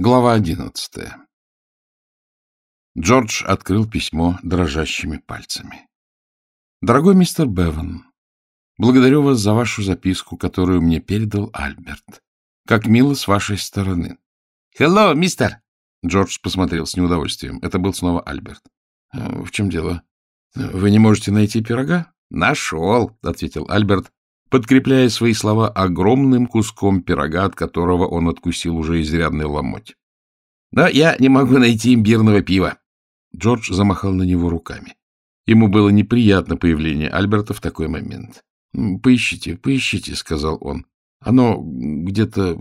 Глава одиннадцатая Джордж открыл письмо дрожащими пальцами. «Дорогой мистер Беван, благодарю вас за вашу записку, которую мне передал Альберт. Как мило с вашей стороны». «Хелло, мистер!» Джордж посмотрел с неудовольствием. Это был снова Альберт. «Э, «В чем дело? Вы не можете найти пирога?» «Нашел», — ответил Альберт, подкрепляя свои слова огромным куском пирога, от которого он откусил уже изрядный ломоть. — Но я не могу найти имбирного пива. Джордж замахал на него руками. Ему было неприятно появление Альберта в такой момент. — Поищите, поищите, — сказал он. — Оно где-то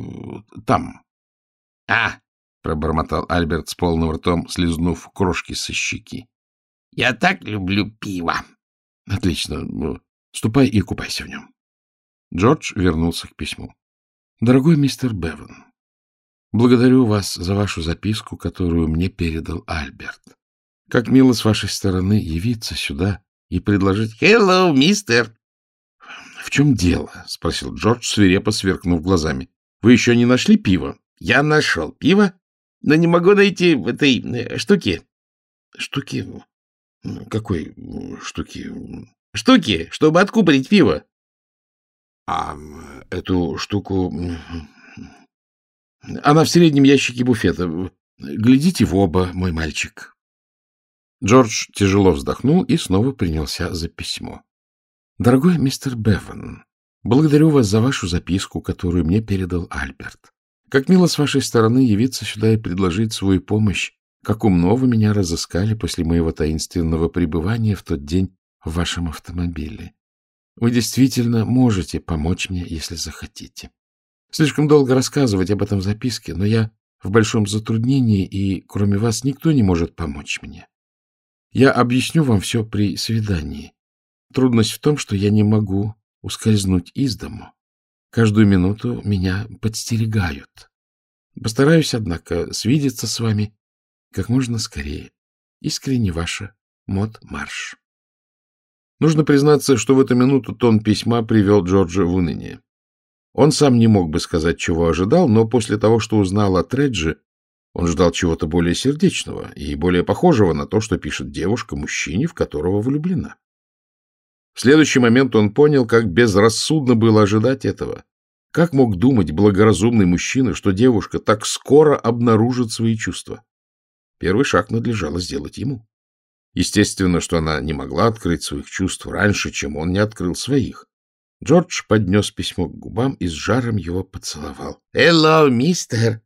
там. — А! — пробормотал Альберт с полным ртом, слезнув крошки со щеки. — Я так люблю пиво. — Отлично. Ну, ступай и купайся в нем. Джордж вернулся к письму. — Дорогой мистер Беван, благодарю вас за вашу записку, которую мне передал Альберт. Как мило с вашей стороны явиться сюда и предложить... — Hello, мистер! — В чем дело? — спросил Джордж, свирепо сверкнув глазами. — Вы еще не нашли пиво? — Я нашел пиво, но не могу найти этой э, штуки. — Штуки? Какой штуки? — Штуки, чтобы откупорить пиво. А эту штуку... Она в среднем ящике буфета. Глядите в оба, мой мальчик. Джордж тяжело вздохнул и снова принялся за письмо. Дорогой мистер Беван, благодарю вас за вашу записку, которую мне передал Альберт. Как мило с вашей стороны явиться сюда и предложить свою помощь, как умно вы меня разыскали после моего таинственного пребывания в тот день в вашем автомобиле. Вы действительно можете помочь мне, если захотите. Слишком долго рассказывать об этом записке, но я в большом затруднении, и кроме вас никто не может помочь мне. Я объясню вам все при свидании. Трудность в том, что я не могу ускользнуть из дому. Каждую минуту меня подстерегают. Постараюсь, однако, свидеться с вами как можно скорее. Искренне ваша Мот Марш. Нужно признаться, что в эту минуту тон письма привел Джорджа в уныние. Он сам не мог бы сказать, чего ожидал, но после того, что узнал от Реджи, он ждал чего-то более сердечного и более похожего на то, что пишет девушка мужчине, в которого влюблена. В следующий момент он понял, как безрассудно было ожидать этого. Как мог думать благоразумный мужчина, что девушка так скоро обнаружит свои чувства? Первый шаг надлежало сделать ему. Естественно, что она не могла открыть своих чувств раньше, чем он не открыл своих. Джордж поднес письмо к губам и с жаром его поцеловал. «Hello, мистер!»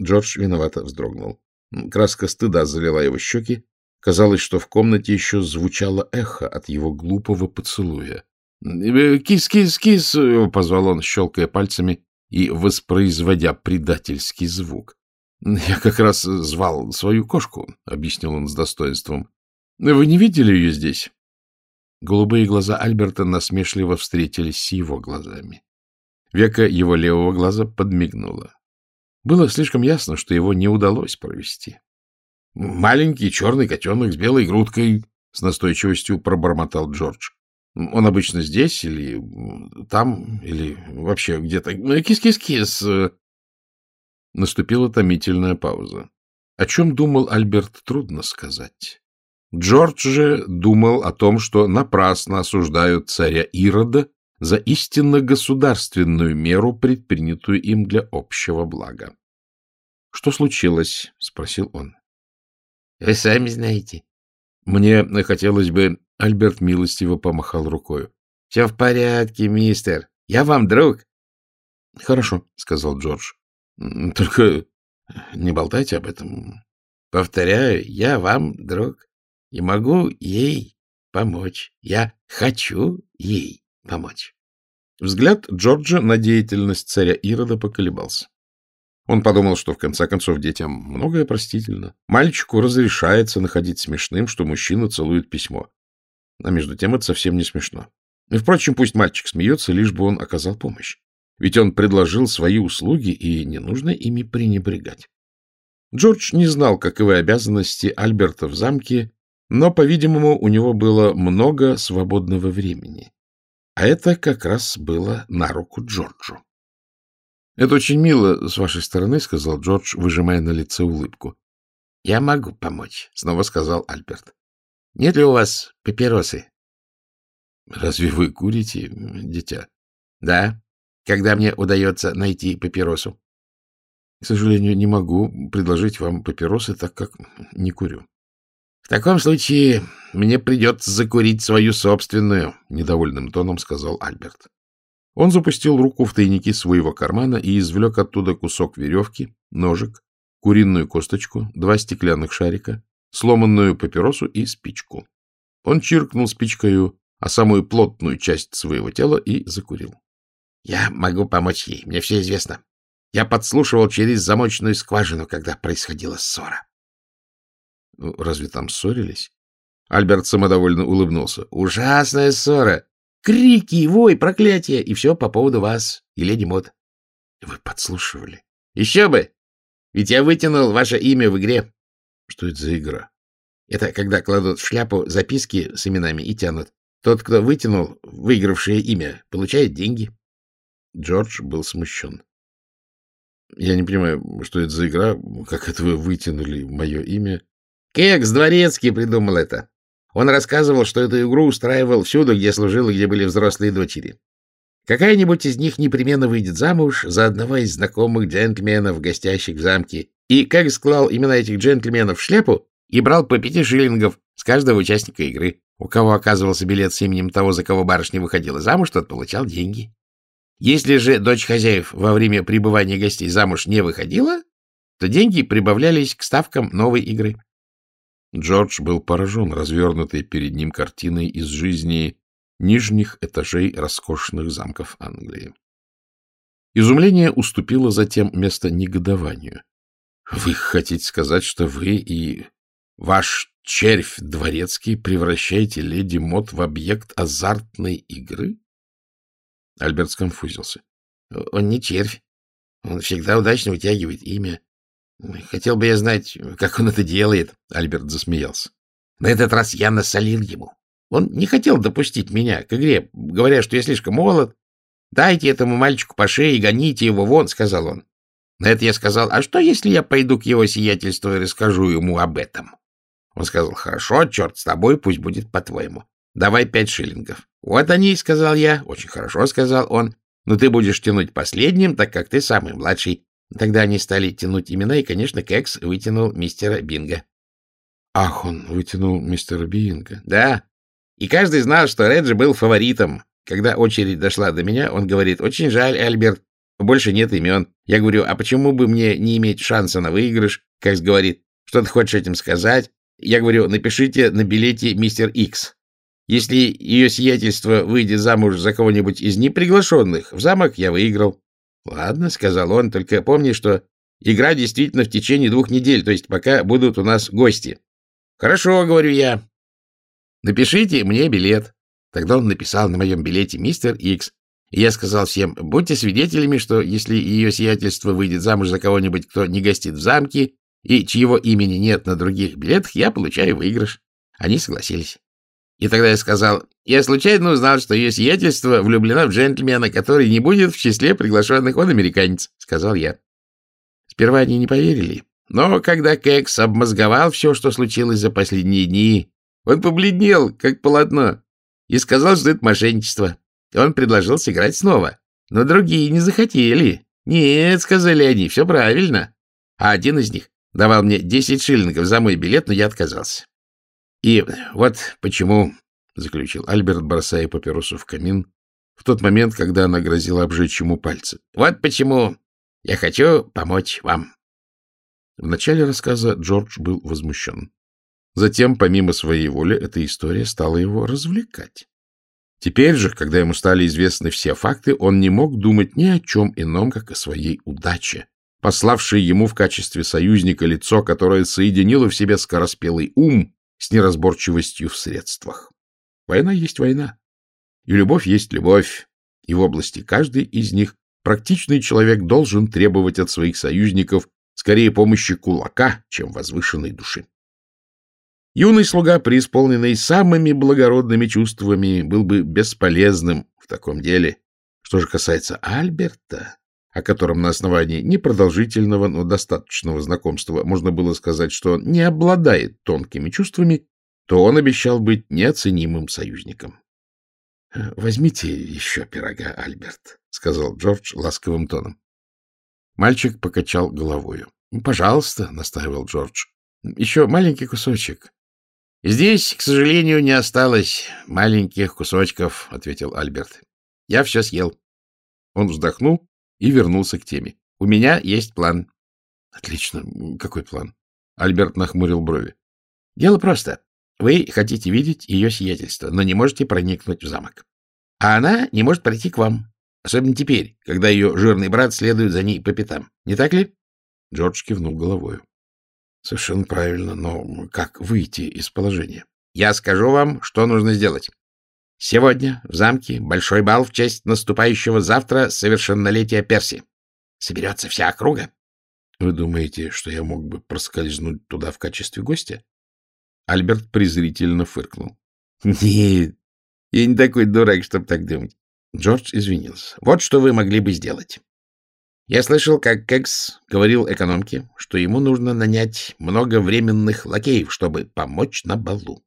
Джордж виновато вздрогнул. Краска стыда залила его щеки. Казалось, что в комнате еще звучало эхо от его глупого поцелуя. «Кис, кис, кис!» — позвал он, щелкая пальцами и воспроизводя предательский звук. «Я как раз звал свою кошку», — объяснил он с достоинством. Вы не видели ее здесь? Голубые глаза Альберта насмешливо встретились с его глазами. Века его левого глаза подмигнуло. Было слишком ясно, что его не удалось провести. — Маленький черный котенок с белой грудкой, — с настойчивостью пробормотал Джордж. — Он обычно здесь или там, или вообще где-то... Кис-кис-кис! Наступила томительная пауза. О чем думал Альберт, трудно сказать. Джордж же думал о том, что напрасно осуждают царя Ирода за истинно государственную меру, предпринятую им для общего блага. — Что случилось? — спросил он. — Вы сами знаете. — Мне хотелось бы... Альберт милостиво помахал рукой. — Все в порядке, мистер. Я вам друг. — Хорошо, — сказал Джордж. — Только не болтайте об этом. — Повторяю, я вам друг и могу ей помочь. Я хочу ей помочь. Взгляд Джорджа на деятельность царя Ирода поколебался. Он подумал, что в конце концов детям многое простительно. Мальчику разрешается находить смешным, что мужчина целует письмо. А между тем это совсем не смешно. И, впрочем, пусть мальчик смеется, лишь бы он оказал помощь. Ведь он предложил свои услуги, и не нужно ими пренебрегать. Джордж не знал, каковы обязанности Альберта в замке, но, по-видимому, у него было много свободного времени. А это как раз было на руку Джорджу. — Это очень мило с вашей стороны, — сказал Джордж, выжимая на лице улыбку. — Я могу помочь, — снова сказал Альберт. — Нет ли у вас папиросы? — Разве вы курите, дитя? — Да, когда мне удается найти папиросу. — К сожалению, не могу предложить вам папиросы, так как не курю. — В таком случае мне придется закурить свою собственную, — недовольным тоном сказал Альберт. Он запустил руку в тайники своего кармана и извлек оттуда кусок веревки, ножик, куриную косточку, два стеклянных шарика, сломанную папиросу и спичку. Он чиркнул спичкою о самую плотную часть своего тела и закурил. — Я могу помочь ей, мне все известно. Я подслушивал через замочную скважину, когда происходила ссора. Ну, — Разве там ссорились? Альберт самодовольно улыбнулся. — Ужасная ссора. Крики, вой, проклятие, и все по поводу вас и леди Мод. — Вы подслушивали? — Еще бы! Ведь я вытянул ваше имя в игре. — Что это за игра? — Это когда кладут в шляпу записки с именами и тянут. Тот, кто вытянул выигравшее имя, получает деньги. Джордж был смущен. — Я не понимаю, что это за игра, как это вы вытянули мое имя. — Кекс Дворецкий придумал это. Он рассказывал, что эту игру устраивал всюду, где служил и где были взрослые дочери. Какая-нибудь из них непременно выйдет замуж за одного из знакомых джентльменов, гостящих в замке, и как склал имена этих джентльменов в шляпу и брал по пяти шиллингов с каждого участника игры. У кого оказывался билет с именем того, за кого барышня выходила замуж, тот получал деньги. Если же дочь хозяев во время пребывания гостей замуж не выходила, то деньги прибавлялись к ставкам новой игры. Джордж был поражен развернутой перед ним картиной из жизни нижних этажей роскошных замков Англии. Изумление уступило затем место негодованию. — Вы хотите сказать, что вы и ваш червь дворецкий превращаете леди Мот в объект азартной игры? Альберт сконфузился. — Он не червь. Он всегда удачно вытягивает имя. Хотел бы я знать, как он это делает, — Альберт засмеялся. На этот раз я насолил ему. Он не хотел допустить меня к игре, говоря, что я слишком молод. «Дайте этому мальчику по шее и гоните его вон», — сказал он. На это я сказал, «А что, если я пойду к его сиятельству и расскажу ему об этом?» Он сказал, «Хорошо, черт с тобой, пусть будет по-твоему. Давай пять шиллингов». «Вот они», — сказал я. «Очень хорошо», — сказал он. «Но ты будешь тянуть последним, так как ты самый младший. Тогда они стали тянуть имена, и, конечно, Кекс вытянул мистера Бинга. — Ах, он вытянул мистера Бинга. — Да. И каждый знал, что Реджи был фаворитом. Когда очередь дошла до меня, он говорит, «Очень жаль, Альберт, больше нет имен». Я говорю, «А почему бы мне не иметь шанса на выигрыш?» Кекс говорит, «Что ты хочешь этим сказать?» Я говорю, «Напишите на билете мистер Икс». Если ее сиятельство выйдет замуж за кого-нибудь из неприглашенных в замок, я выиграл. Ладно, — сказал он, — только помни, что игра действительно в течение двух недель, то есть пока будут у нас гости. Хорошо, — говорю я. Напишите мне билет. Тогда он написал на моем билете мистер Икс. Я сказал всем, будьте свидетелями, что если ее сиятельство выйдет замуж за кого-нибудь, кто не гостит в замке, и чьего имени нет на других билетах, я получаю выигрыш. Они согласились. И тогда я сказал, я случайно узнал, что ее сиятельство влюблена в джентльмена, который не будет в числе приглашенных. Он американец, — сказал я. Сперва они не поверили, но когда Кекс обмозговал все, что случилось за последние дни, он побледнел, как полотно, и сказал, что это мошенничество. Он предложил сыграть снова, но другие не захотели. Нет, — сказали они, — все правильно. А один из них давал мне 10 шиллингов за мой билет, но я отказался. И вот почему, — заключил Альберт, бросая папиросу в камин, в тот момент, когда она грозила обжечь ему пальцы. — Вот почему я хочу помочь вам. В начале рассказа Джордж был возмущен. Затем, помимо своей воли, эта история стала его развлекать. Теперь же, когда ему стали известны все факты, он не мог думать ни о чем ином, как о своей удаче, пославшей ему в качестве союзника лицо, которое соединило в себе скороспелый ум с неразборчивостью в средствах. Война есть война, и любовь есть любовь, и в области каждой из них практичный человек должен требовать от своих союзников скорее помощи кулака, чем возвышенной души. Юный слуга, преисполненный самыми благородными чувствами, был бы бесполезным в таком деле. Что же касается Альберта, о котором на основании непродолжительного, но достаточного знакомства можно было сказать, что он не обладает тонкими чувствами, то он обещал быть неоценимым союзником. — Возьмите еще пирога, Альберт, — сказал Джордж ласковым тоном. Мальчик покачал головою. — Пожалуйста, — настаивал Джордж. — Еще маленький кусочек. — Здесь, к сожалению, не осталось маленьких кусочков, — ответил Альберт. — Я все съел. Он вздохнул и вернулся к теме. — У меня есть план. — Отлично. Какой план? Альберт нахмурил брови. — Дело просто. Вы хотите видеть ее сиятельство, но не можете проникнуть в замок. А она не может пройти к вам. Особенно теперь, когда ее жирный брат следует за ней по пятам. Не так ли? Джордж кивнул головою. — Совершенно правильно, но как выйти из положения? — Я скажу вам, что нужно сделать. Сегодня в замке большой бал в честь наступающего завтра совершеннолетия Перси. Соберется вся округа. — Вы думаете, что я мог бы проскользнуть туда в качестве гостя? Альберт презрительно фыркнул. — Нет, я не такой дурак, чтобы так думать. Джордж извинился. — Вот что вы могли бы сделать. Я слышал, как Кекс говорил экономке, что ему нужно нанять много временных лакеев, чтобы помочь на балу.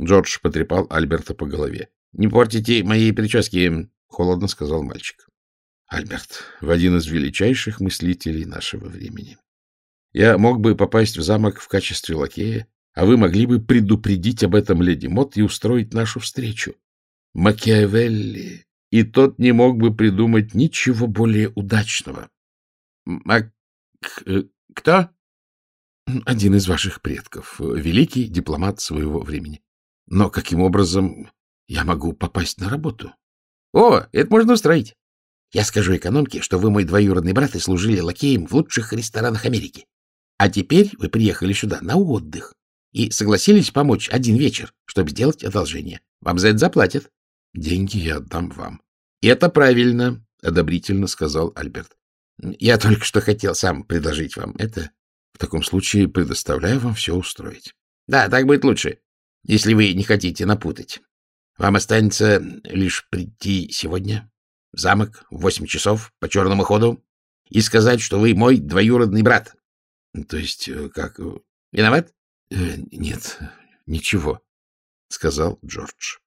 Джордж потрепал Альберта по голове. — Не портите моей прически, — холодно сказал мальчик. — Альберт, в один из величайших мыслителей нашего времени. Я мог бы попасть в замок в качестве лакея, а вы могли бы предупредить об этом леди Мот и устроить нашу встречу. Макиавелли и тот не мог бы придумать ничего более удачного. — А э, кто? — Один из ваших предков, великий дипломат своего времени. Но каким образом я могу попасть на работу? — О, это можно устроить. Я скажу экономке, что вы мой двоюродный брат и служили лакеем в лучших ресторанах Америки. А теперь вы приехали сюда на отдых и согласились помочь один вечер, чтобы сделать одолжение. Вам за это заплатят. Деньги я отдам вам. — Это правильно, — одобрительно сказал Альберт. — Я только что хотел сам предложить вам это. В таком случае предоставляю вам все устроить. — Да, так будет лучше, если вы не хотите напутать. Вам останется лишь прийти сегодня в замок в восемь часов по черному ходу и сказать, что вы мой двоюродный брат. — То есть э, как... Виноват? — Нет, ничего, — сказал Джордж.